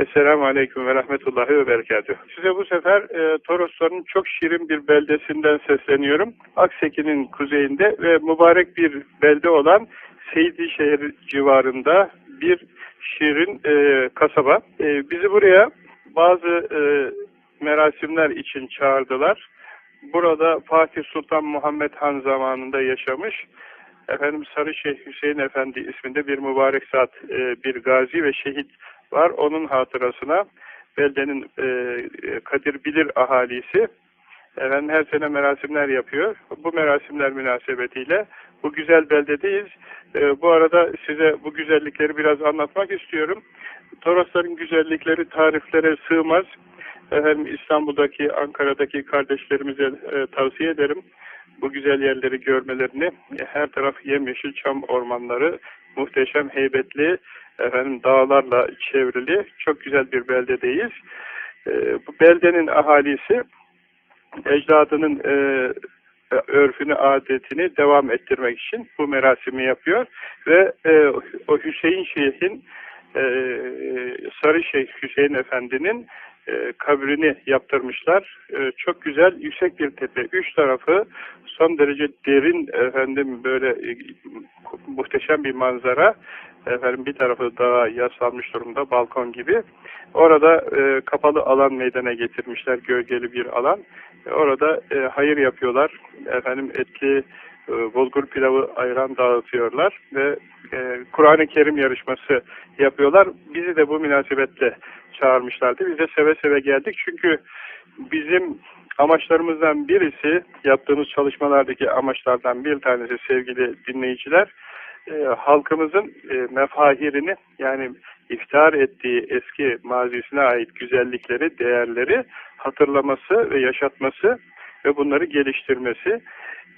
Esselamu Aleyküm ve Rahmetullahi ve Berekatuhu. Size bu sefer e, Torosların çok şirin bir beldesinden sesleniyorum. Akseki'nin kuzeyinde ve mübarek bir belde olan Seydişehir civarında bir şirin e, kasaba. E, bizi buraya bazı e, merasimler için çağırdılar. Burada Fatih Sultan Muhammed Han zamanında yaşamış efendim Sarı Şeyh Hüseyin Efendi isminde bir mübarek zat, e, bir gazi ve şehit var. Onun hatırasına beldenin e, Kadir Bilir ahalisi efendim her sene merasimler yapıyor. Bu merasimler münasebetiyle bu güzel beldedeyiz. E, bu arada size bu güzellikleri biraz anlatmak istiyorum. Torosların güzellikleri tariflere sığmaz. Efendim İstanbul'daki, Ankara'daki kardeşlerimize e, tavsiye ederim. Bu güzel yerleri görmelerini. E, her taraf yemyeşil çam ormanları, muhteşem, heybetli, efendim dağlarla çevrili çok güzel bir beldedeyiz. E, bu beldenin ahalisi ecdadının e, örfünü, adetini devam ettirmek için bu merasimi yapıyor ve e, o Hüseyin Şeyh'in e, Sarı Şeyh Hüseyin Efendi'nin e, kabrini yaptırmışlar. E, çok güzel, yüksek bir tepe. Üç tarafı son derece derin, efendim böyle e, muhteşem bir manzara. Efendim bir tarafı dağa yaslanmış durumda, balkon gibi. Orada e, kapalı alan meydana getirmişler, gölgeli bir alan. E, orada e, hayır yapıyorlar. Efendim etli e, bulgur pilavı ayran dağıtıyorlar ve e, Kur'an-ı Kerim yarışması yapıyorlar. Bizi de bu münasebetle çağırmışlardı. Biz de seve seve geldik. Çünkü bizim amaçlarımızdan birisi, yaptığımız çalışmalardaki amaçlardan bir tanesi sevgili dinleyiciler, e, halkımızın e, mefahirini yani iftihar ettiği eski mazisine ait güzellikleri, değerleri hatırlaması ve yaşatması ve bunları geliştirmesi.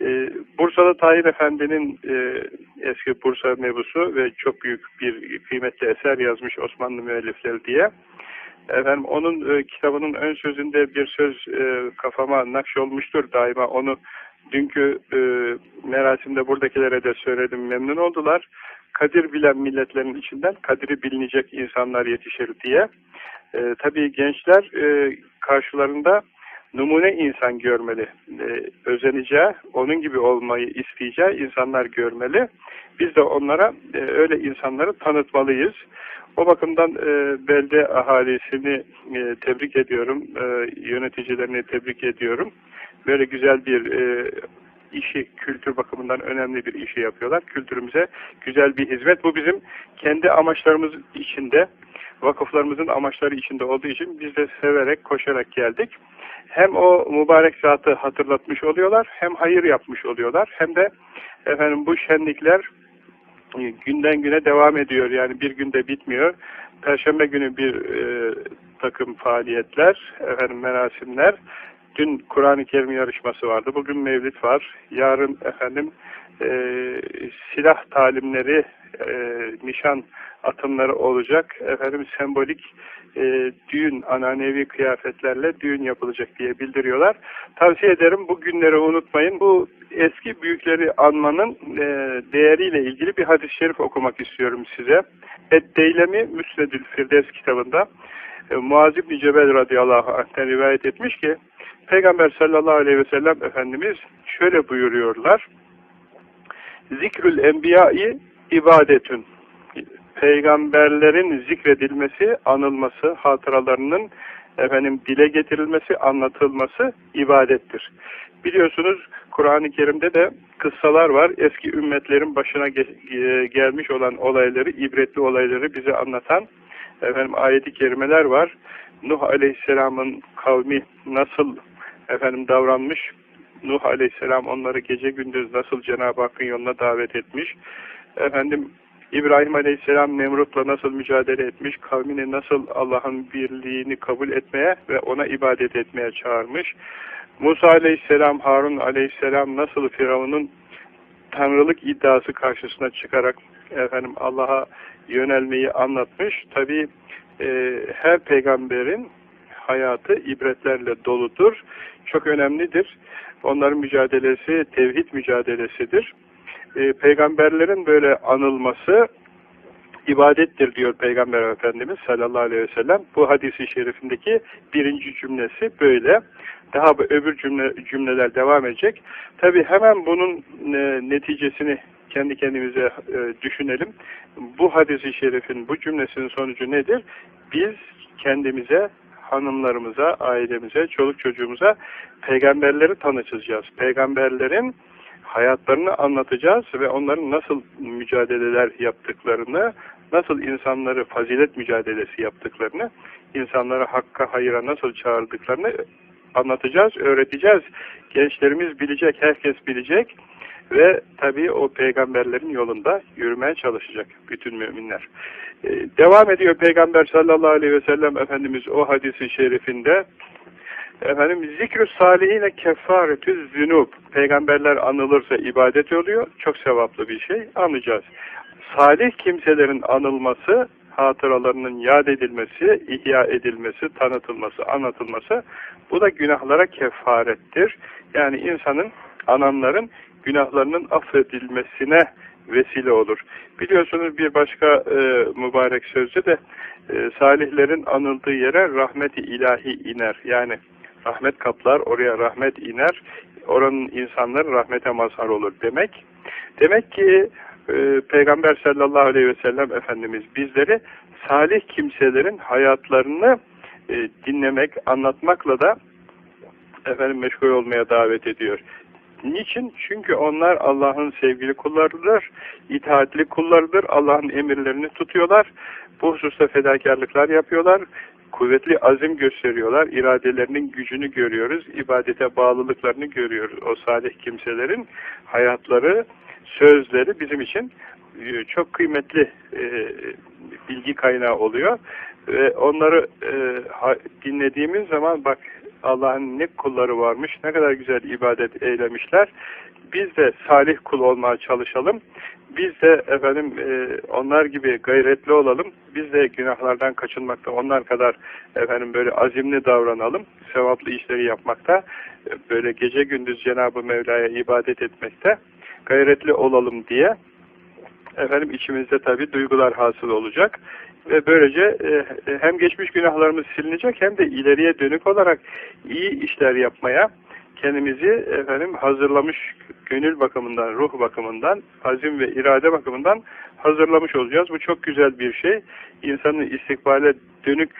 E, Bursa'da Tahir Efendi'nin e, eski Bursa mebusu ve çok büyük bir kıymetli eser yazmış Osmanlı müellifleri diye. Efendim onun e, kitabının ön sözünde bir söz e, kafama nakş olmuştur daima. Onu dünkü e, merasimde buradakilere de söyledim. Memnun oldular. Kadir bilen milletlerin içinden kadiri bilinecek insanlar yetişir diye. E, tabii gençler e, karşılarında numune insan görmeli. E, özeneceği, onun gibi olmayı isteyeceği insanlar görmeli. Biz de onlara e, öyle insanları tanıtmalıyız. O bakımdan e, belde ahalisini e, tebrik ediyorum, e, yöneticilerini tebrik ediyorum. Böyle güzel bir e, işi kültür bakımından önemli bir işi yapıyorlar. Kültürümüze güzel bir hizmet. Bu bizim kendi amaçlarımız içinde, vakıflarımızın amaçları içinde olduğu için biz de severek, koşarak geldik. Hem o mübarek zatı hatırlatmış oluyorlar, hem hayır yapmış oluyorlar, hem de efendim bu şenlikler günden güne devam ediyor. Yani bir günde bitmiyor. Perşembe günü bir e, takım faaliyetler, efendim merasimler. Dün Kur'an-ı Kerim yarışması vardı. Bugün Mevlid var. Yarın efendim e, silah talimleri, e, nişan atımları olacak. Efendim sembolik e, düğün, ananevi kıyafetlerle düğün yapılacak diye bildiriyorlar. Tavsiye ederim bu günleri unutmayın. Bu eski büyükleri anmanın e, değeriyle ilgili bir hadis-i şerif okumak istiyorum size. Et-Deylemi Müsnedül Firdevs kitabında e, Muaz İbni Cebel radıyallahu anh'ten rivayet etmiş ki Peygamber sallallahu aleyhi ve sellem Efendimiz şöyle buyuruyorlar Zikrül enbiyai ibadetün peygamberlerin zikredilmesi, anılması, hatıralarının efendim dile getirilmesi, anlatılması ibadettir. Biliyorsunuz Kur'an-ı Kerim'de de kıssalar var. Eski ümmetlerin başına ge gelmiş olan olayları, ibretli olayları bize anlatan efendim ayeti kerimeler var. Nuh Aleyhisselam'ın kavmi nasıl efendim davranmış? Nuh Aleyhisselam onları gece gündüz nasıl Cenab-ı Hakk'ın yoluna davet etmiş? Efendim İbrahim Aleyhisselam Nemrut'la nasıl mücadele etmiş, kavmini nasıl Allah'ın birliğini kabul etmeye ve ona ibadet etmeye çağırmış. Musa Aleyhisselam, Harun Aleyhisselam nasıl Firavun'un tanrılık iddiası karşısına çıkarak efendim Allah'a yönelmeyi anlatmış. Tabi e, her peygamberin hayatı ibretlerle doludur. Çok önemlidir. Onların mücadelesi tevhid mücadelesidir e, peygamberlerin böyle anılması ibadettir diyor Peygamber Efendimiz sallallahu aleyhi ve sellem. Bu hadisi şerifindeki birinci cümlesi böyle. Daha öbür cümle, cümleler devam edecek. Tabi hemen bunun e, neticesini kendi kendimize e, düşünelim. Bu hadisi şerifin bu cümlesinin sonucu nedir? Biz kendimize, hanımlarımıza, ailemize, çoluk çocuğumuza peygamberleri tanıtacağız. Peygamberlerin hayatlarını anlatacağız ve onların nasıl mücadeleler yaptıklarını, nasıl insanları fazilet mücadelesi yaptıklarını, insanları hakka, hayıra nasıl çağırdıklarını anlatacağız, öğreteceğiz. Gençlerimiz bilecek, herkes bilecek ve tabii o peygamberlerin yolunda yürümeye çalışacak bütün müminler. Ee, devam ediyor Peygamber sallallahu aleyhi ve sellem Efendimiz o hadisi şerifinde Efendim zikrü salihine kefaretü zünub. Peygamberler anılırsa ibadet oluyor. Çok sevaplı bir şey. Anlayacağız. Salih kimselerin anılması, hatıralarının yad edilmesi, ihya edilmesi, tanıtılması, anlatılması bu da günahlara kefarettir. Yani insanın, ananların günahlarının affedilmesine vesile olur. Biliyorsunuz bir başka e, mübarek sözde de e, salihlerin anıldığı yere rahmeti ilahi iner. Yani rahmet kaplar, oraya rahmet iner, oranın insanları rahmete mazhar olur demek. Demek ki e, Peygamber sallallahu aleyhi ve sellem Efendimiz bizleri salih kimselerin hayatlarını e, dinlemek, anlatmakla da efendim meşgul olmaya davet ediyor. Niçin? Çünkü onlar Allah'ın sevgili kullarıdır, itaatli kullarıdır, Allah'ın emirlerini tutuyorlar, bu hususta fedakarlıklar yapıyorlar, kuvvetli azim gösteriyorlar, iradelerinin gücünü görüyoruz, ibadete bağlılıklarını görüyoruz. O salih kimselerin hayatları, sözleri bizim için e, çok kıymetli e, bilgi kaynağı oluyor. Ve onları e, dinlediğimiz zaman bak Allah'ın ne kulları varmış, ne kadar güzel ibadet eylemişler. Biz de salih kul olmaya çalışalım. Biz de efendim e, onlar gibi gayretli olalım. Biz de günahlardan kaçınmakta onlar kadar efendim böyle azimli davranalım. Sevaplı işleri yapmakta, böyle gece gündüz Cenab-ı Mevla'ya ibadet etmekte gayretli olalım diye efendim içimizde tabi duygular hasıl olacak ve böylece e, hem geçmiş günahlarımız silinecek hem de ileriye dönük olarak iyi işler yapmaya kendimizi efendim hazırlamış gönül bakımından, ruh bakımından, azim ve irade bakımından hazırlamış olacağız. Bu çok güzel bir şey. İnsanın istikbale dönük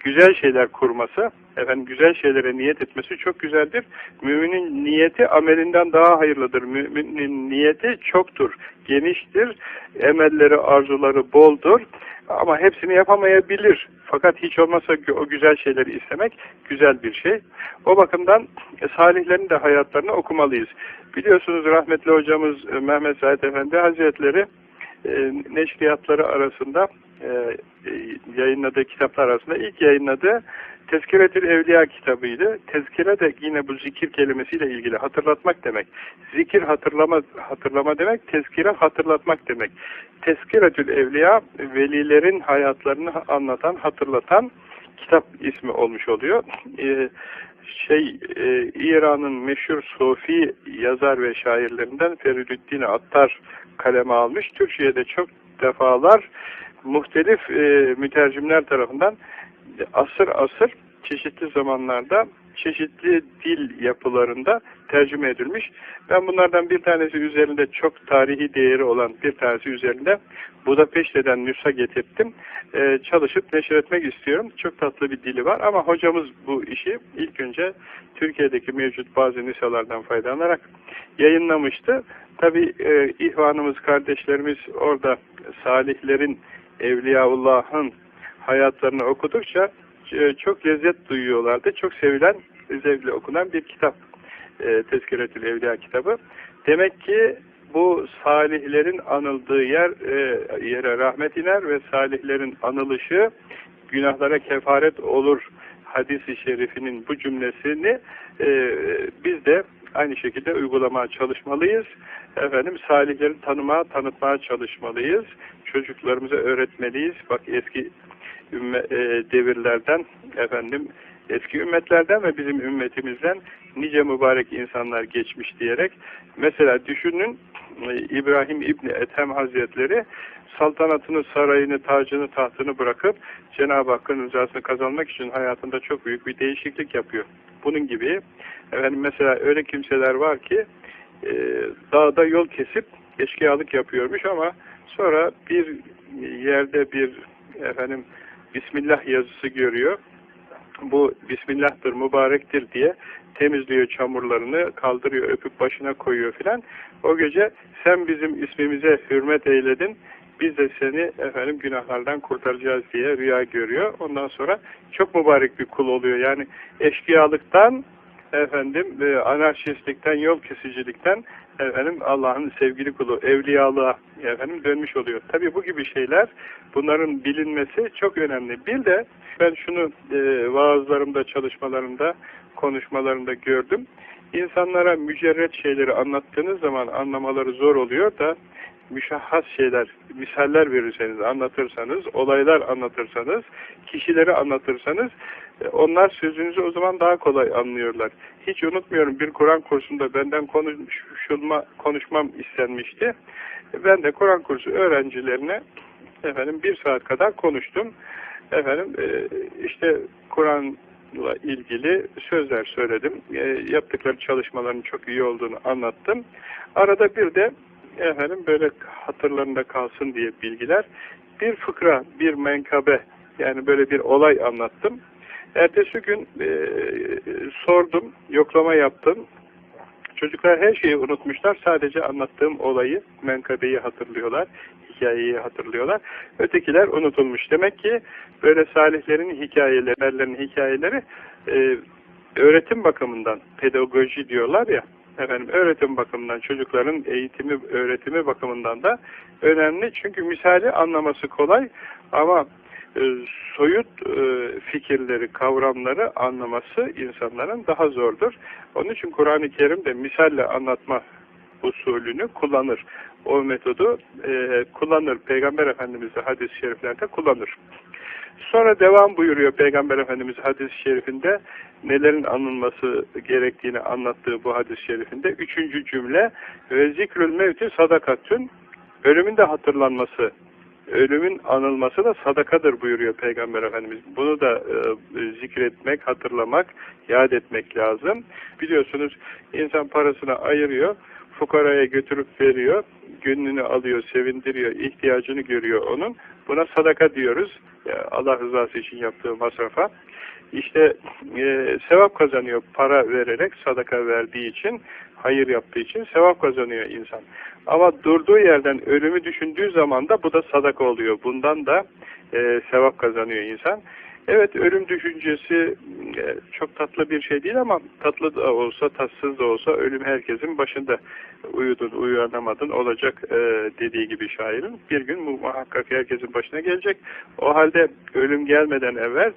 güzel şeyler kurması, efendim güzel şeylere niyet etmesi çok güzeldir. Müminin niyeti amelinden daha hayırlıdır. Müminin niyeti çoktur, geniştir, emelleri, arzuları boldur. Ama hepsini yapamayabilir. Fakat hiç olmazsa o güzel şeyleri istemek güzel bir şey. O bakımdan e, salihlerin de hayatlarını okumalıyız. Biliyorsunuz rahmetli hocamız e, Mehmet Said Efendi Hazretleri e, neşriyatları arasında e, yayınladığı kitaplar arasında ilk yayınladığı Tezkiretül Evliya kitabıydı. Tezkire de yine bu zikir kelimesiyle ilgili hatırlatmak demek. Zikir hatırlama hatırlama demek, tezkire hatırlatmak demek. Tezkiretül Evliya velilerin hayatlarını anlatan, hatırlatan kitap ismi olmuş oluyor. Ee, şey e, İran'ın meşhur Sofi yazar ve şairlerinden Feridüddin Attar kaleme almış. Türkçe'ye çok defalar muhtelif e, mütercimler tarafından asır asır çeşitli zamanlarda çeşitli dil yapılarında tercüme edilmiş. Ben bunlardan bir tanesi üzerinde çok tarihi değeri olan bir tanesi üzerinde Budapeşte'den nüsha getirdim. Ee, çalışıp neşretmek istiyorum. Çok tatlı bir dili var ama hocamız bu işi ilk önce Türkiye'deki mevcut bazı nüshalardan faydalanarak yayınlamıştı. Tabi e, ihvanımız, kardeşlerimiz orada salihlerin, Evliyaullah'ın hayatlarını okudukça e, çok lezzet duyuyorlardı. Çok sevilen, zevkle okunan bir kitap. E, Tezkiretül Evliya kitabı. Demek ki bu salihlerin anıldığı yer e, yere rahmet iner ve salihlerin anılışı günahlara kefaret olur hadisi şerifinin bu cümlesini e, biz de aynı şekilde uygulamaya çalışmalıyız. Efendim salihleri tanımaya, tanıtmaya çalışmalıyız. Çocuklarımıza öğretmeliyiz. Bak eski ümme, e, devirlerden efendim eski ümmetlerden ve bizim ümmetimizden nice mübarek insanlar geçmiş diyerek mesela düşünün e, İbrahim İbni Ethem Hazretleri saltanatını, sarayını, tacını, tahtını bırakıp Cenab-ı Hakk'ın rızasını kazanmak için hayatında çok büyük bir değişiklik yapıyor. Bunun gibi efendim mesela öyle kimseler var ki e, dağda yol kesip eşkıyalık yapıyormuş ama sonra bir yerde bir efendim Bismillah yazısı görüyor. Bu Bismillah'tır, mübarektir diye temizliyor çamurlarını, kaldırıyor, öpüp başına koyuyor filan. O gece sen bizim ismimize hürmet eyledin, biz de seni efendim günahlardan kurtaracağız diye rüya görüyor. Ondan sonra çok mübarek bir kul oluyor. Yani eşkıyalıktan efendim e, anarşistlikten, yol kesicilikten efendim Allah'ın sevgili kulu evliyalığa efendim dönmüş oluyor. Tabi bu gibi şeyler bunların bilinmesi çok önemli. Bir de ben şunu e, vaazlarımda, çalışmalarımda, konuşmalarımda gördüm. İnsanlara mücerret şeyleri anlattığınız zaman anlamaları zor oluyor da müşahhas şeyler, misaller verirseniz, anlatırsanız, olaylar anlatırsanız, kişileri anlatırsanız e, onlar sözünüzü o zaman daha kolay anlıyorlar. Hiç unutmuyorum bir Kur'an kursunda benden konuşulma, konuşmam istenmişti. Ben de Kur'an kursu öğrencilerine efendim bir saat kadar konuştum. Efendim e, işte Kur'an'la ilgili sözler söyledim. E, yaptıkları çalışmaların çok iyi olduğunu anlattım. Arada bir de efendim böyle hatırlarında kalsın diye bilgiler. Bir fıkra, bir menkabe yani böyle bir olay anlattım. Ertesi gün e, sordum, yoklama yaptım. Çocuklar her şeyi unutmuşlar. Sadece anlattığım olayı, menkabeyi hatırlıyorlar, hikayeyi hatırlıyorlar. Ötekiler unutulmuş. Demek ki böyle salihlerin hikayeleri, hikayeleri e, öğretim bakımından, pedagoji diyorlar ya, efendim öğretim bakımından, çocukların eğitimi, öğretimi bakımından da önemli. Çünkü misali anlaması kolay ama e, soyut e, fikirleri, kavramları anlaması insanların daha zordur. Onun için Kur'an-ı Kerim de misalle anlatma usulünü kullanır. O metodu e, kullanır. Peygamber Efendimiz de hadis-i şeriflerde kullanır. Sonra devam buyuruyor Peygamber Efendimiz hadis-i şerifinde nelerin anılması gerektiğini anlattığı bu hadis-i şerifinde. Üçüncü cümle ve zikrül mevti sadakatün ölümün de hatırlanması ölümün anılması da sadakadır buyuruyor Peygamber Efendimiz. Bunu da e, zikretmek, hatırlamak, yad etmek lazım. Biliyorsunuz insan parasını ayırıyor, fukaraya götürüp veriyor, gönlünü alıyor, sevindiriyor, ihtiyacını görüyor onun. Buna sadaka diyoruz. Allah rızası için yaptığı masrafa. İşte e, sevap kazanıyor para vererek, sadaka verdiği için, hayır yaptığı için sevap kazanıyor insan. Ama durduğu yerden ölümü düşündüğü zaman da bu da sadaka oluyor. Bundan da e, sevap kazanıyor insan. Evet ölüm düşüncesi e, çok tatlı bir şey değil ama tatlı da olsa tatsız da olsa ölüm herkesin başında uyudun uyanamadın olacak e, dediği gibi şairin. Bir gün muhakkak herkesin başına gelecek. O halde ölüm gelmeden evvel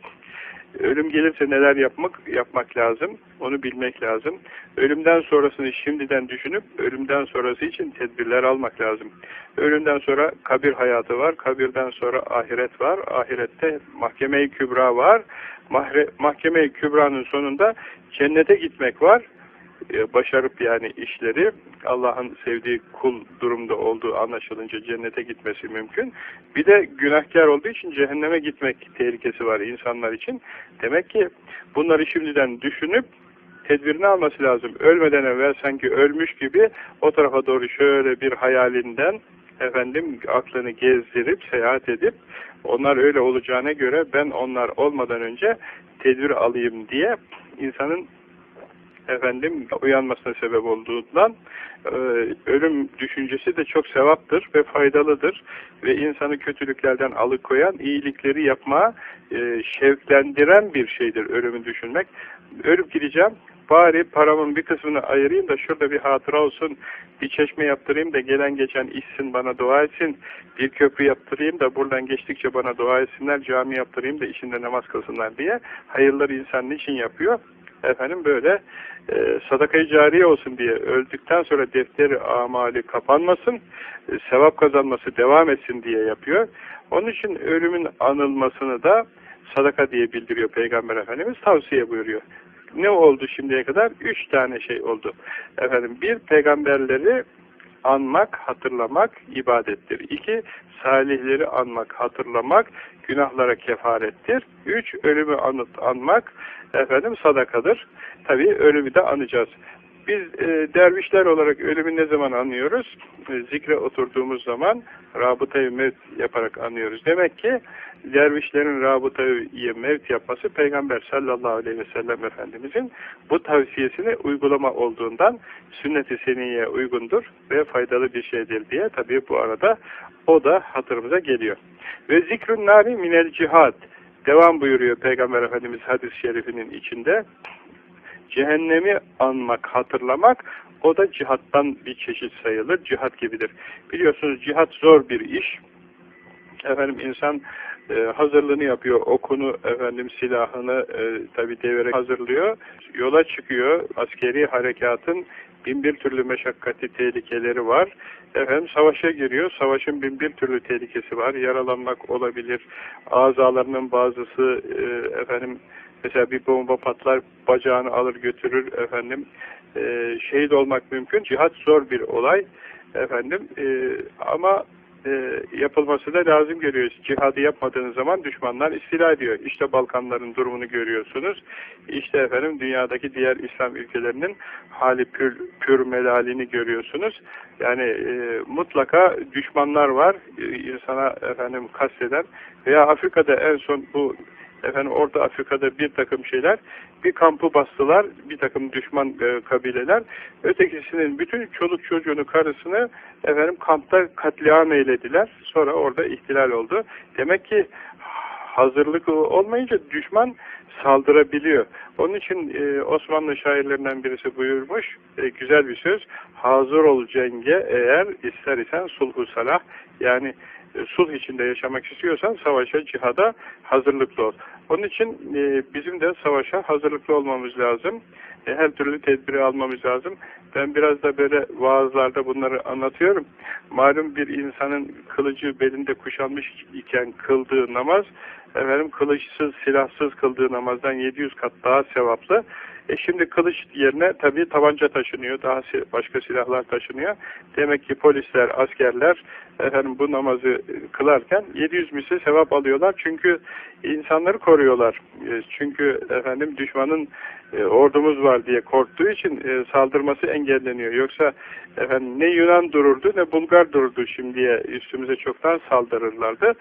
Ölüm gelirse neler yapmak yapmak lazım, onu bilmek lazım. Ölümden sonrasını şimdiden düşünüp, ölümden sonrası için tedbirler almak lazım. Ölümden sonra kabir hayatı var, kabirden sonra ahiret var, ahirette mahkeme-i kübra var. Mahkeme-i kübranın sonunda cennete gitmek var. E, başarıp yani işleri Allah'ın sevdiği kul durumda olduğu anlaşılınca cennete gitmesi mümkün. Bir de günahkar olduğu için cehenneme gitmek tehlikesi var insanlar için. Demek ki bunları şimdiden düşünüp tedbirini alması lazım. Ölmeden evvel sanki ölmüş gibi o tarafa doğru şöyle bir hayalinden efendim aklını gezdirip seyahat edip onlar öyle olacağına göre ben onlar olmadan önce tedbir alayım diye insanın efendim uyanmasına sebep olduğundan e, ölüm düşüncesi de çok sevaptır ve faydalıdır ve insanı kötülüklerden alıkoyan iyilikleri yapmaya e, şevklendiren bir şeydir ölümü düşünmek. Ölüp gideceğim bari paramın bir kısmını ayırayım da şurada bir hatıra olsun, bir çeşme yaptırayım da gelen geçen içsin bana dua etsin, bir köprü yaptırayım da buradan geçtikçe bana dua etsinler, cami yaptırayım da içinde namaz kılsınlar diye hayırları insan için yapıyor? Efendim böyle e, sadakayı cariye olsun diye öldükten sonra defteri amali kapanmasın, e, sevap kazanması devam etsin diye yapıyor. Onun için ölümün anılmasını da sadaka diye bildiriyor Peygamber Efendimiz tavsiye buyuruyor. Ne oldu şimdiye kadar? Üç tane şey oldu. Efendim bir peygamberleri anmak, hatırlamak ibadettir. İki, salihleri anmak, hatırlamak günahlara kefarettir. Üç, ölümü anıt, anmak efendim sadakadır. Tabi ölümü de anacağız. Biz e, dervişler olarak ölümü ne zaman anıyoruz? E, zikre oturduğumuz zaman rabıtayı mevt yaparak anıyoruz. Demek ki dervişlerin rabıtayı mevt yapması Peygamber sallallahu aleyhi ve sellem Efendimizin bu tavsiyesini uygulama olduğundan sünnet-i seniyye uygundur ve faydalı bir şeydir diye tabii bu arada o da hatırımıza geliyor. Ve zikrün nari minel cihad devam buyuruyor Peygamber Efendimiz hadis-i şerifinin içinde cehennemi anmak, hatırlamak o da cihattan bir çeşit sayılır. Cihat gibidir. Biliyorsunuz cihat zor bir iş. Efendim insan e, hazırlığını yapıyor, okunu, efendim silahını e, tabi devre hazırlıyor. Yola çıkıyor. Askeri harekatın bin bir türlü meşakkati tehlikeleri var. Efendim savaşa giriyor. Savaşın bin bir türlü tehlikesi var. Yaralanmak olabilir. Azalarının bazısı e, efendim Mesela bir bomba patlar, bacağını alır götürür efendim. E, şehit olmak mümkün. Cihat zor bir olay efendim. E, ama e, yapılması da lazım geliyor. Cihadı yapmadığınız zaman düşmanlar istila ediyor. İşte Balkanların durumunu görüyorsunuz. İşte efendim dünyadaki diğer İslam ülkelerinin hali pür, pür melalini görüyorsunuz. Yani e, mutlaka düşmanlar var. E, insana efendim kasteden veya Afrika'da en son bu efendim orada Afrika'da bir takım şeyler bir kampı bastılar bir takım düşman e, kabileler. Ötekisinin bütün çoluk çocuğunu karısını efendim kampta katliam eylediler. Sonra orada ihtilal oldu. Demek ki hazırlık olmayınca düşman saldırabiliyor. Onun için e, Osmanlı şairlerinden birisi buyurmuş, e, güzel bir söz, hazır ol cenge eğer ister isen sulhu salah, yani sulh içinde yaşamak istiyorsan savaşa, cihada hazırlıklı ol. Onun için e, bizim de savaşa hazırlıklı olmamız lazım. E, her türlü tedbiri almamız lazım. Ben biraz da böyle vaazlarda bunları anlatıyorum. Malum bir insanın kılıcı belinde kuşanmış iken kıldığı namaz, efendim kılıçsız, silahsız kıldığı namazdan 700 kat daha sevaplı. E şimdi kılıç yerine tabii tabanca taşınıyor, daha başka silahlar taşınıyor. Demek ki polisler, askerler efendim bu namazı e, kılarken 700 misli sevap alıyorlar. Çünkü insanları koruyorlar. E, çünkü efendim düşmanın e, ordumuz var diye korktuğu için saldırması engelleniyor. Yoksa efendim ne Yunan dururdu ne Bulgar dururdu şimdiye üstümüze çoktan saldırırlardı.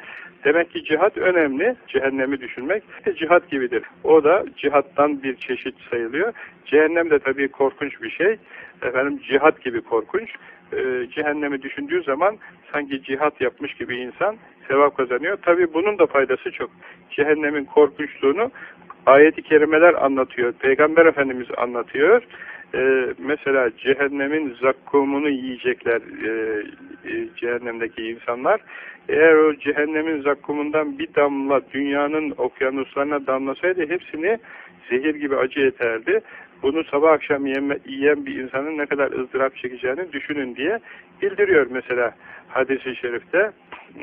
Demek ki cihat önemli. Cehennemi düşünmek cihat gibidir. O da cihattan bir çeşit sayılıyor. Cehennem de tabii korkunç bir şey. Efendim cihat gibi korkunç. Ee, cehennemi düşündüğü zaman sanki cihat yapmış gibi insan sevap kazanıyor. Tabii bunun da faydası çok. Cehennemin korkunçluğunu ayet-i kerimeler anlatıyor. Peygamber Efendimiz anlatıyor. Ee, mesela cehennemin zakkumunu yiyecekler e, e, cehennemdeki insanlar. Eğer o cehennemin zakkumundan bir damla dünyanın okyanuslarına damlasaydı hepsini zehir gibi acı yeterdi. Bunu sabah akşam yeme, yiyen bir insanın ne kadar ızdırap çekeceğini düşünün diye bildiriyor mesela hadis-i şerifte.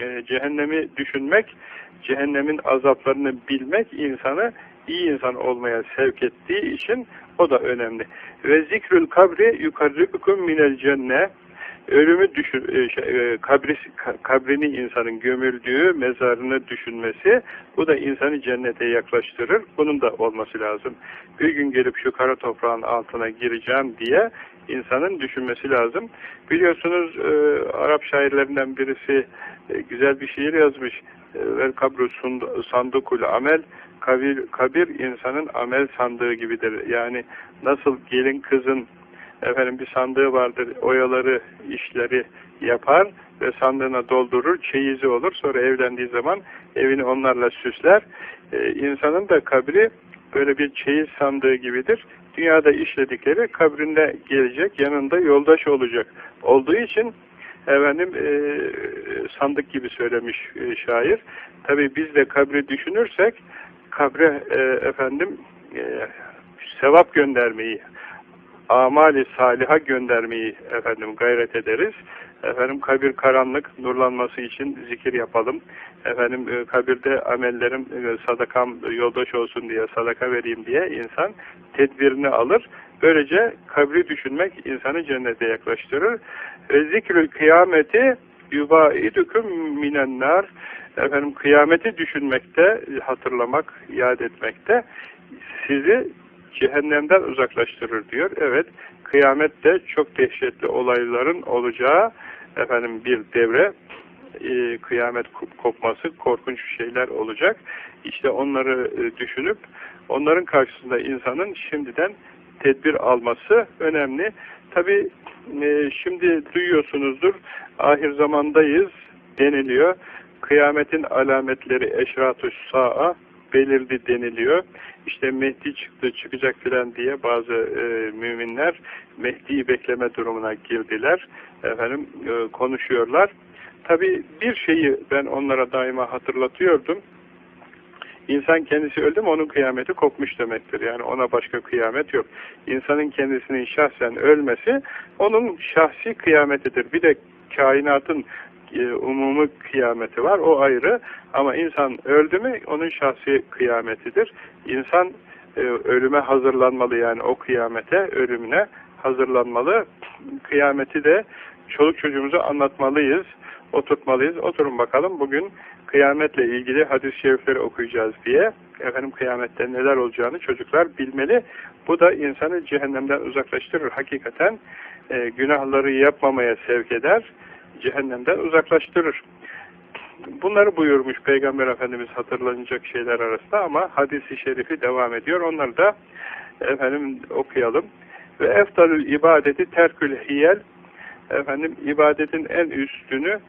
E, cehennemi düşünmek, cehennemin azaplarını bilmek insanı iyi insan olmaya sevk ettiği için o da önemli. Ve zikrül kabri yukarrıkum minel cenne ölümü düşün, e, şey, e, kabri, kabrini insanın gömüldüğü mezarını düşünmesi bu da insanı cennete yaklaştırır. Bunun da olması lazım. Bir gün gelip şu kara toprağın altına gireceğim diye insanın düşünmesi lazım. Biliyorsunuz e, Arap şairlerinden birisi e, güzel bir şiir yazmış. E, Vel kabru sandukul amel kabir, kabir insanın amel sandığı gibidir. Yani nasıl gelin kızın efendim bir sandığı vardır, oyaları, işleri yapar ve sandığına doldurur, çeyizi olur. Sonra evlendiği zaman evini onlarla süsler. Ee, insanın da kabri böyle bir çeyiz sandığı gibidir. Dünyada işledikleri kabrinde gelecek, yanında yoldaş olacak. Olduğu için efendim e, sandık gibi söylemiş e, şair. Tabi biz de kabri düşünürsek kabre e, efendim e, sevap göndermeyi, amali saliha göndermeyi efendim gayret ederiz. Efendim kabir karanlık nurlanması için zikir yapalım. Efendim e, kabirde amellerim e, sadakam yoldaş olsun diye sadaka vereyim diye insan tedbirini alır. Böylece kabri düşünmek insanı cennete yaklaştırır. Ve zikrül kıyameti yubaidüküm minennar efendim kıyameti düşünmekte, hatırlamak, yad etmekte sizi cehennemden uzaklaştırır diyor. Evet, kıyamet de çok dehşetli olayların olacağı efendim bir devre e, kıyamet kopması, korkunç şeyler olacak. İşte onları e, düşünüp onların karşısında insanın şimdiden tedbir alması önemli. Tabi e, şimdi duyuyorsunuzdur, ahir zamandayız deniliyor. Kıyametin alametleri eşratü sa'a belirdi deniliyor. İşte Mehdi çıktı, çıkacak filan diye bazı e, müminler Mehdi'yi bekleme durumuna girdiler. Efendim e, konuşuyorlar. Tabi bir şeyi ben onlara daima hatırlatıyordum. İnsan kendisi öldü mü onun kıyameti kopmuş demektir. Yani ona başka kıyamet yok. İnsanın kendisinin şahsen ölmesi onun şahsi kıyametidir. Bir de kainatın e, umumi kıyameti var. O ayrı. Ama insan öldü mü onun şahsi kıyametidir. İnsan e, ölüme hazırlanmalı yani o kıyamete, ölümüne hazırlanmalı. Kıyameti de çoluk çocuğumuza anlatmalıyız, oturtmalıyız. Oturun bakalım bugün kıyametle ilgili hadis-i şerifleri okuyacağız diye. Efendim kıyamette neler olacağını çocuklar bilmeli. Bu da insanı cehennemden uzaklaştırır. Hakikaten e, günahları yapmamaya sevk eder cehennemden uzaklaştırır. Bunları buyurmuş Peygamber Efendimiz hatırlanacak şeyler arasında ama hadisi şerifi devam ediyor. Onları da efendim okuyalım. Ve eftalül ibadeti terkül hiyel efendim ibadetin en üstünü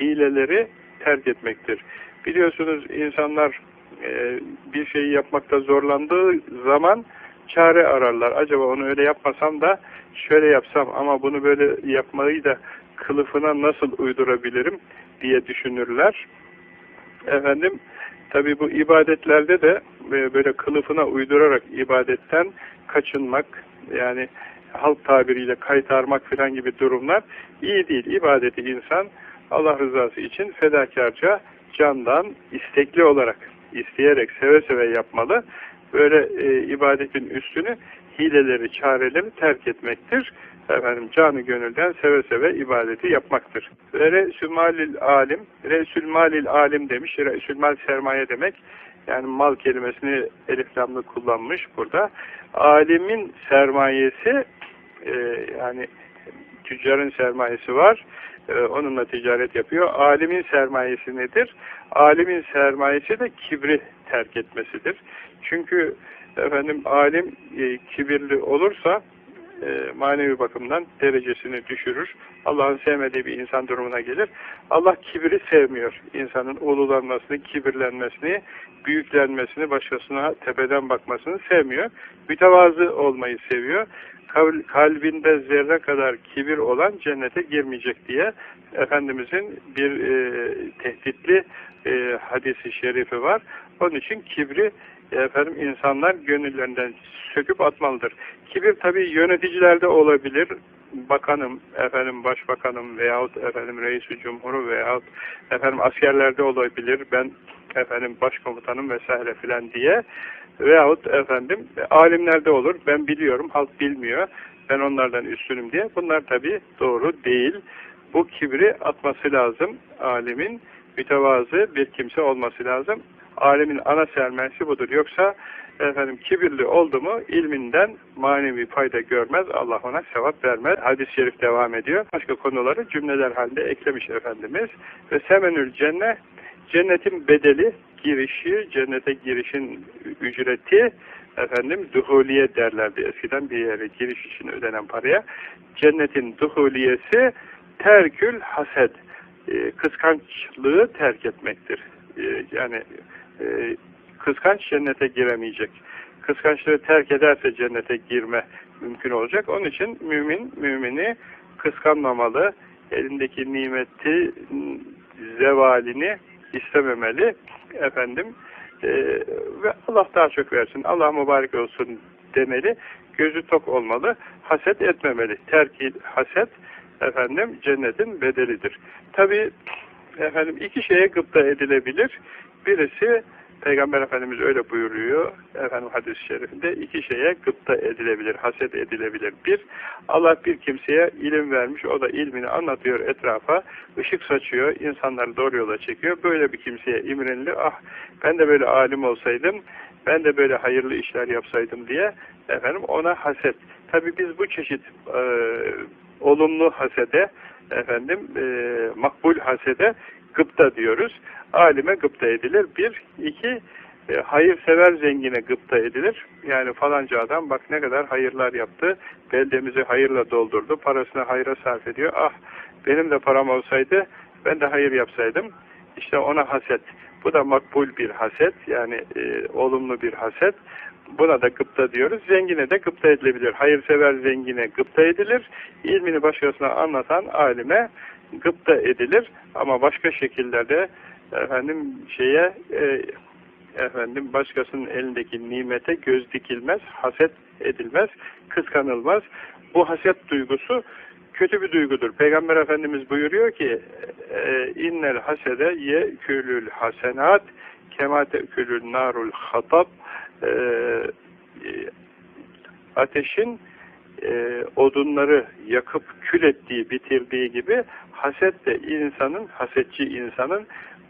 hileleri terk etmektir. Biliyorsunuz insanlar e, bir şeyi yapmakta zorlandığı zaman çare ararlar. Acaba onu öyle yapmasam da şöyle yapsam ama bunu böyle yapmayı da kılıfına nasıl uydurabilirim diye düşünürler. Efendim tabi bu ibadetlerde de e, böyle kılıfına uydurarak ibadetten kaçınmak yani halk tabiriyle kaytarmak filan gibi durumlar iyi değil. İbadeti insan Allah rızası için fedakarca candan istekli olarak isteyerek seve seve yapmalı. Böyle e, ibadetin üstünü hileleri, çareleri terk etmektir efendim canı gönülden seve seve ibadeti yapmaktır. Ve Resülmalil alim, Resülmalil alim demiş, Resülmal sermaye demek. Yani mal kelimesini eliflamlı kullanmış burada. Alimin sermayesi e, yani tüccarın sermayesi var. E, onunla ticaret yapıyor. Alimin sermayesi nedir? Alimin sermayesi de kibri terk etmesidir. Çünkü efendim alim e, kibirli olursa e, manevi bakımdan derecesini düşürür. Allah'ın sevmediği bir insan durumuna gelir. Allah kibri sevmiyor. İnsanın ululanmasını, kibirlenmesini, büyüklenmesini, başkasına tepeden bakmasını sevmiyor. Mütevazı olmayı seviyor. Kalbinde zerre kadar kibir olan cennete girmeyecek diye Efendimizin bir e, tehditli e, hadisi şerifi var. Onun için kibri efendim insanlar gönüllerinden söküp atmalıdır. Kibir tabi yöneticilerde olabilir. Bakanım, efendim başbakanım veyahut efendim reisi cumhuru veyahut efendim askerlerde olabilir. Ben efendim başkomutanım vesaire filan diye veyahut efendim alimlerde olur. Ben biliyorum, halk bilmiyor. Ben onlardan üstünüm diye. Bunlar tabi doğru değil. Bu kibri atması lazım alimin. Mütevazı bir kimse olması lazım. Alemin ana sermayesi budur. Yoksa efendim kibirli oldu mu ilminden manevi fayda görmez. Allah ona sevap vermez. Hadis-i şerif devam ediyor. Başka konuları cümleler halinde eklemiş Efendimiz. Ve semenül cennet cennetin bedeli girişi, cennete girişin ücreti efendim duhuliye derlerdi eskiden bir yere giriş için ödenen paraya. Cennetin duhuliyesi terkül hased. E, kıskançlığı terk etmektir. E, yani e, kıskanç cennete giremeyecek. Kıskançlığı terk ederse cennete girme mümkün olacak. Onun için mümin, mümini kıskanmamalı. Elindeki nimeti, zevalini istememeli. Efendim, e, ve Allah daha çok versin, Allah mübarek olsun demeli. Gözü tok olmalı. Haset etmemeli. Terki haset, efendim, cennetin bedelidir. Tabi efendim iki şeye gıpta edilebilir. Birisi Peygamber Efendimiz öyle buyuruyor. Efendim hadis-i şerifinde iki şeye gıpta edilebilir, haset edilebilir. Bir, Allah bir kimseye ilim vermiş, o da ilmini anlatıyor etrafa, ışık saçıyor, insanları doğru yola çekiyor. Böyle bir kimseye imrenilir, ah ben de böyle alim olsaydım, ben de böyle hayırlı işler yapsaydım diye efendim ona haset. Tabi biz bu çeşit e, olumlu hasede, efendim e, makbul hasede gıpta diyoruz. Alime gıpta edilir. Bir, iki, e, hayırsever zengine gıpta edilir. Yani falanca adam bak ne kadar hayırlar yaptı, beldemizi hayırla doldurdu, parasını hayra sarf ediyor. Ah benim de param olsaydı ben de hayır yapsaydım. İşte ona haset. Bu da makbul bir haset, yani e, olumlu bir haset. Buna da gıpta diyoruz. Zengine de gıpta edilebilir. Hayırsever zengine gıpta edilir. İlmini başkasına anlatan alime gıpta edilir. Ama başka şekillerde efendim şeye e, efendim başkasının elindeki nimete göz dikilmez, haset edilmez, kıskanılmaz. Bu haset duygusu kötü bir duygudur. Peygamber Efendimiz buyuruyor ki e, innel hasede ye külül hasenat kemate külül narul hatab e, ateşin e, odunları yakıp kül ettiği, bitirdiği gibi haset de insanın, hasetçi insanın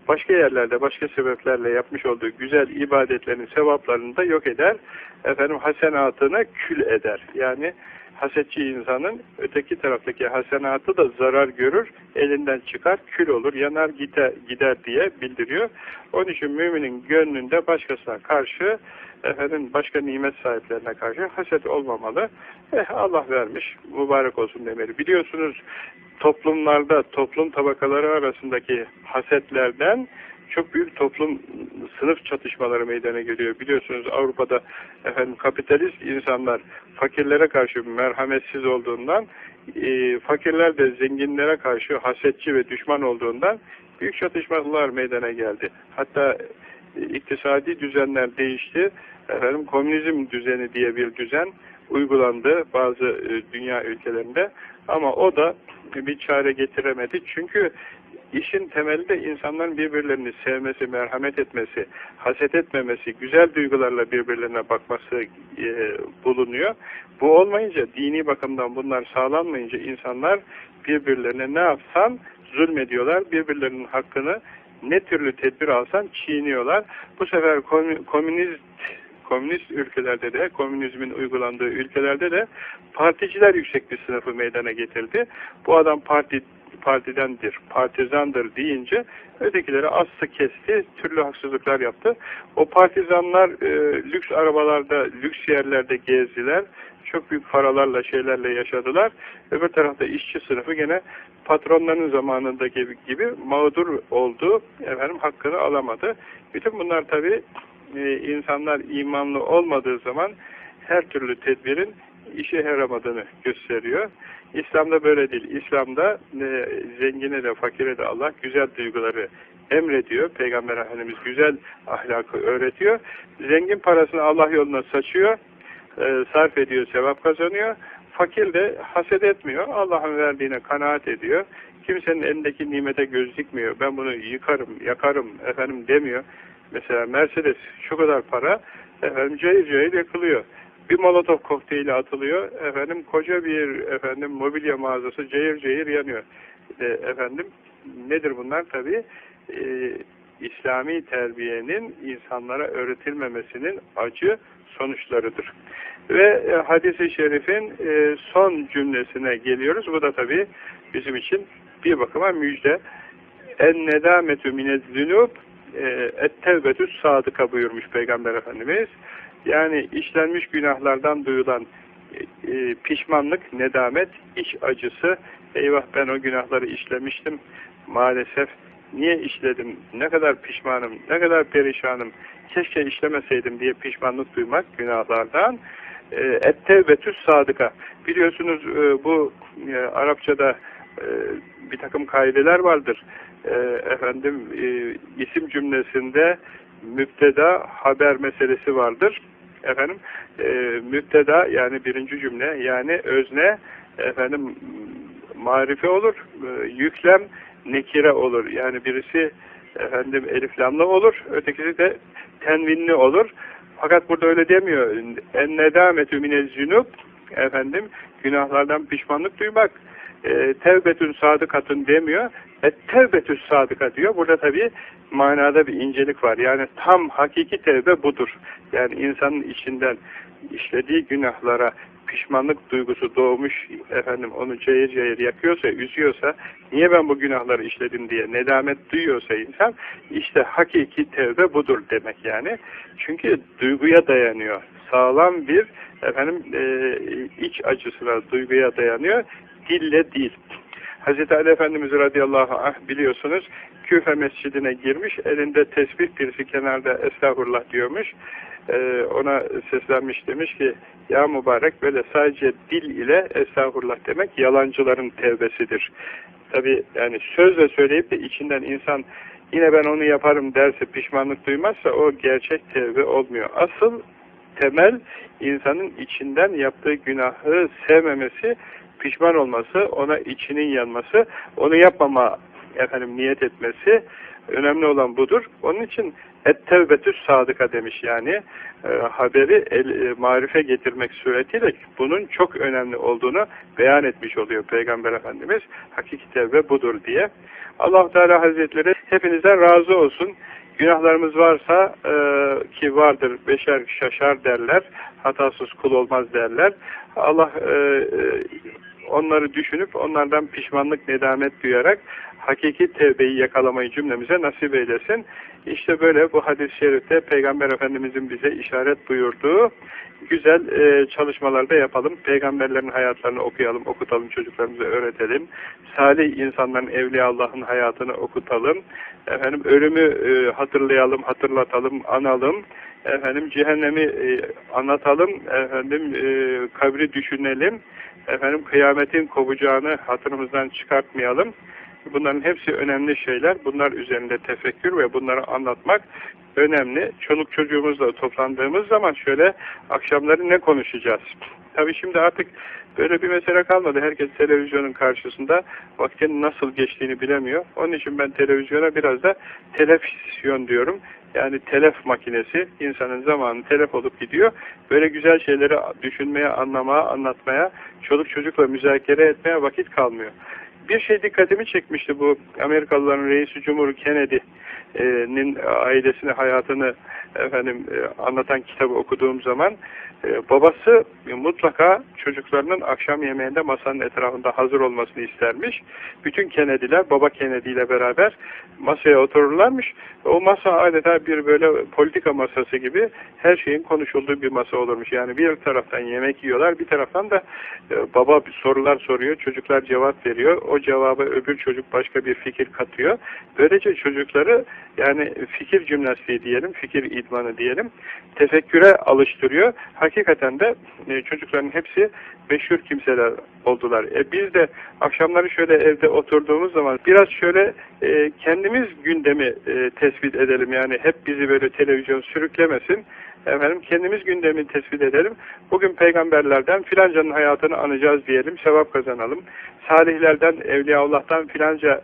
başka yerlerde, başka sebeplerle yapmış olduğu güzel ibadetlerin sevaplarını da yok eder. Efendim hasenatını kül eder. Yani hasetçi insanın öteki taraftaki hasenatı da zarar görür, elinden çıkar, kül olur, yanar gider, gider diye bildiriyor. Onun için müminin gönlünde başkasına karşı, efendim başka nimet sahiplerine karşı haset olmamalı. Eh Allah vermiş, mübarek olsun demeli. Biliyorsunuz toplumlarda, toplum tabakaları arasındaki hasetlerden çok büyük toplum sınıf çatışmaları meydana geliyor. Biliyorsunuz Avrupa'da efendim kapitalist insanlar fakirlere karşı merhametsiz olduğundan e, fakirler de zenginlere karşı hasetçi ve düşman olduğundan büyük çatışmalar meydana geldi. Hatta e, iktisadi düzenler değişti. Efendim komünizm düzeni diye bir düzen uygulandı bazı e, dünya ülkelerinde ama o da bir çare getiremedi. Çünkü işin temeli de insanların birbirlerini sevmesi, merhamet etmesi, haset etmemesi, güzel duygularla birbirlerine bakması e, bulunuyor. Bu olmayınca, dini bakımdan bunlar sağlanmayınca insanlar birbirlerine ne yapsan zulmediyorlar, birbirlerinin hakkını ne türlü tedbir alsan çiğniyorlar. Bu sefer komünist komünist ülkelerde de, komünizmin uygulandığı ülkelerde de particiler yüksek bir sınıfı meydana getirdi. Bu adam parti partidendir, partizandır deyince ötekileri aslı kesti, türlü haksızlıklar yaptı. O partizanlar e, lüks arabalarda, lüks yerlerde gezdiler. Çok büyük paralarla, şeylerle yaşadılar. Öbür tarafta işçi sınıfı gene patronların zamanındaki gibi mağdur oldu. Efendim hakkını alamadı. Bütün bunlar tabi e, insanlar imanlı olmadığı zaman her türlü tedbirin işe yaramadığını gösteriyor. İslam'da böyle değil. İslam'da e, zengine de fakire de Allah güzel duyguları emrediyor. Peygamber Efendimiz güzel ahlakı öğretiyor. Zengin parasını Allah yoluna saçıyor, e, sarf ediyor, sevap kazanıyor. Fakir de haset etmiyor. Allah'ın verdiğine kanaat ediyor. Kimsenin elindeki nimete göz dikmiyor. Ben bunu yıkarım, yakarım efendim demiyor. Mesela Mercedes şu kadar para efendim cayır cayır yakılıyor bir molotof kokteyli atılıyor. Efendim koca bir efendim mobilya mağazası cayır cayır yanıyor. E, efendim nedir bunlar? Tabi e, İslami terbiyenin insanlara öğretilmemesinin acı sonuçlarıdır. Ve e, hadis-i şerifin e, son cümlesine geliyoruz. Bu da tabi bizim için bir bakıma müjde. En nedametü minezzünub e, et-tevbetü sadıka buyurmuş Peygamber Efendimiz. Yani işlenmiş günahlardan duyulan e, e, pişmanlık, nedamet, iç acısı, eyvah ben o günahları işlemiştim, maalesef niye işledim, ne kadar pişmanım, ne kadar perişanım, keşke işlemeseydim diye pişmanlık duymak günahlardan, e, ettevbetüs sadıka. Biliyorsunuz e, bu e, Arapçada e, bir takım kaideler vardır. E, efendim e, isim cümlesinde müpteda haber meselesi vardır. Efendim e, müpteda yani birinci cümle yani özne efendim marife olur. E, yüklem nekire olur. Yani birisi efendim eliflamlı olur. Ötekisi de tenvinli olur. Fakat burada öyle demiyor. En nedametü minezzünub efendim günahlardan pişmanlık duymak e, tevbetün sadıkatın demiyor. Et tevbetü sadıka diyor. Burada tabi manada bir incelik var. Yani tam hakiki tevbe budur. Yani insanın içinden işlediği günahlara pişmanlık duygusu doğmuş efendim onu cayır cayır yakıyorsa, üzüyorsa, niye ben bu günahları işledim diye nedamet duyuyorsa insan, işte hakiki tevbe budur demek yani. Çünkü duyguya dayanıyor. Sağlam bir efendim e, iç acısına, duyguya dayanıyor. Dille değil. Hz. Ali Efendimiz radıyallahu anh biliyorsunuz Küfe mescidine girmiş, elinde tesbih birisi kenarda estağfurullah diyormuş. Ee, ona seslenmiş demiş ki ya mübarek böyle sadece dil ile estağfurullah demek yalancıların tevbesidir. Tabi yani sözle söyleyip de içinden insan yine ben onu yaparım derse pişmanlık duymazsa o gerçek tevbe olmuyor. Asıl temel insanın içinden yaptığı günahı sevmemesi, pişman olması, ona içinin yanması, onu yapmama efendim niyet etmesi önemli olan budur. Onun için et-tevbetü sadıka demiş yani e, haberi el, e, marife getirmek suretiyle bunun çok önemli olduğunu beyan etmiş oluyor Peygamber Efendimiz. Hakiki tevbe budur diye. allah Teala Hazretleri hepinizden razı olsun. Günahlarımız varsa e, ki vardır beşer şaşar derler, hatasız kul olmaz derler. Allah e, e, onları düşünüp onlardan pişmanlık, nedamet duyarak hakiki tevbeyi yakalamayı cümlemize nasip eylesin. İşte böyle bu hadis-i şerifte Peygamber Efendimizin bize işaret buyurduğu güzel e, çalışmalarda yapalım. Peygamberlerin hayatlarını okuyalım, okutalım, çocuklarımıza öğretelim. Salih insanların, Evliya Allah'ın hayatını okutalım. Efendim ölümü e, hatırlayalım, hatırlatalım, analım. Efendim cehennemi e, anlatalım. Efendim e, kabri düşünelim. Efendim kıyametin kovacağını hatırımızdan çıkartmayalım. Bunların hepsi önemli şeyler. Bunlar üzerinde tefekkür ve bunları anlatmak önemli. Çoluk çocuğumuzla toplandığımız zaman şöyle akşamları ne konuşacağız? Tabii şimdi artık böyle bir mesele kalmadı. Herkes televizyonun karşısında vaktin nasıl geçtiğini bilemiyor. Onun için ben televizyona biraz da televizyon diyorum. Yani telef makinesi insanın zamanı telef olup gidiyor. Böyle güzel şeyleri düşünmeye, anlamaya, anlatmaya, çoluk çocukla müzakere etmeye vakit kalmıyor. Bir şey dikkatimi çekmişti bu Amerikalıların reisi Cumhur Kennedy'nin ailesini, hayatını efendim e, anlatan kitabı okuduğum zaman e, babası mutlaka çocuklarının akşam yemeğinde masanın etrafında hazır olmasını istermiş. Bütün Kennedy'ler baba Kennedy ile beraber masaya otururlarmış. O masa adeta bir böyle politika masası gibi her şeyin konuşulduğu bir masa olurmuş. Yani bir taraftan yemek yiyorlar, bir taraftan da e, baba sorular soruyor, çocuklar cevap veriyor. O cevaba öbür çocuk başka bir fikir katıyor. Böylece çocukları yani fikir cümlesi diyelim, fikir idmanı diyelim, tefekküre alıştırıyor. Hakikaten de e, çocukların hepsi meşhur kimseler oldular. E, biz de akşamları şöyle evde oturduğumuz zaman biraz şöyle e, kendimiz gündemi e, tespit edelim. Yani hep bizi böyle televizyon sürüklemesin. Efendim kendimiz gündemi tespit edelim. Bugün peygamberlerden filancanın hayatını anacağız diyelim, sevap kazanalım. Salihlerden, Evliyaullah'tan filanca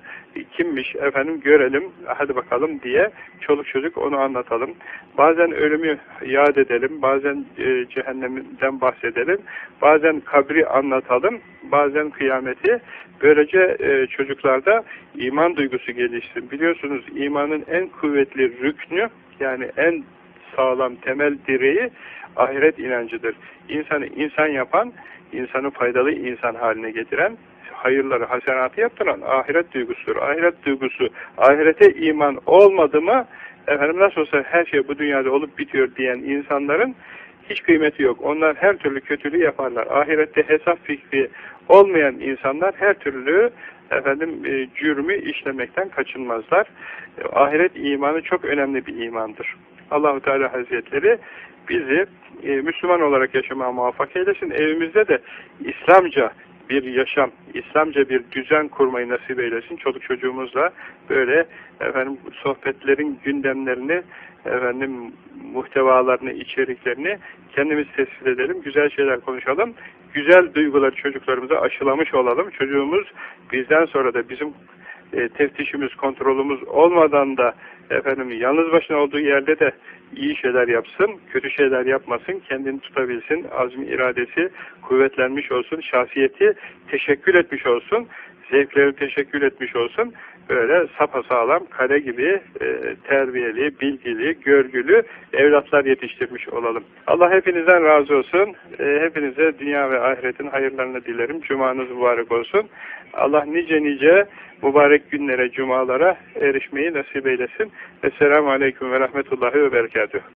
kimmiş efendim görelim, hadi bakalım diye çoluk çocuk onu anlatalım. Bazen ölümü yad edelim, bazen e, cehennemden bahsedelim, bazen kabri anlatalım, bazen kıyameti. Böylece e, çocuklarda iman duygusu gelişsin. Biliyorsunuz imanın en kuvvetli rüknü, yani en sağlam temel direği ahiret inancıdır. İnsanı insan yapan, insanı faydalı insan haline getiren, hayırları, hasenatı yaptıran ahiret duygusudur. Ahiret duygusu, ahirete iman olmadı mı, efendim nasıl olsa her şey bu dünyada olup bitiyor diyen insanların hiç kıymeti yok. Onlar her türlü kötülüğü yaparlar. Ahirette hesap fikri olmayan insanlar her türlü efendim e, cürmü işlemekten kaçınmazlar. E, ahiret imanı çok önemli bir imandır. Allahu Teala Hazretleri bizi e, Müslüman olarak yaşamaya muvaffak eylesin. Evimizde de İslamca bir yaşam, İslamca bir düzen kurmayı nasip eylesin. Çoluk çocuğumuzla böyle efendim sohbetlerin gündemlerini, efendim muhtevalarını, içeriklerini kendimiz tespit edelim. Güzel şeyler konuşalım. Güzel duyguları çocuklarımıza aşılamış olalım. Çocuğumuz bizden sonra da bizim e, teftişimiz, kontrolümüz olmadan da efendim yalnız başına olduğu yerde de iyi şeyler yapsın, kötü şeyler yapmasın, kendini tutabilsin, azmi iradesi kuvvetlenmiş olsun, şahsiyeti teşekkür etmiş olsun, zevkleri teşekkür etmiş olsun, böyle sapasağlam, kale gibi e, terbiyeli, bilgili, görgülü evlatlar yetiştirmiş olalım. Allah hepinizden razı olsun. E, hepinize dünya ve ahiretin hayırlarını dilerim. Cumanız mübarek olsun. Allah nice nice mübarek günlere, cumalara erişmeyi nasip eylesin. Esselamu Aleyküm ve Rahmetullahi ve Berekatuhu.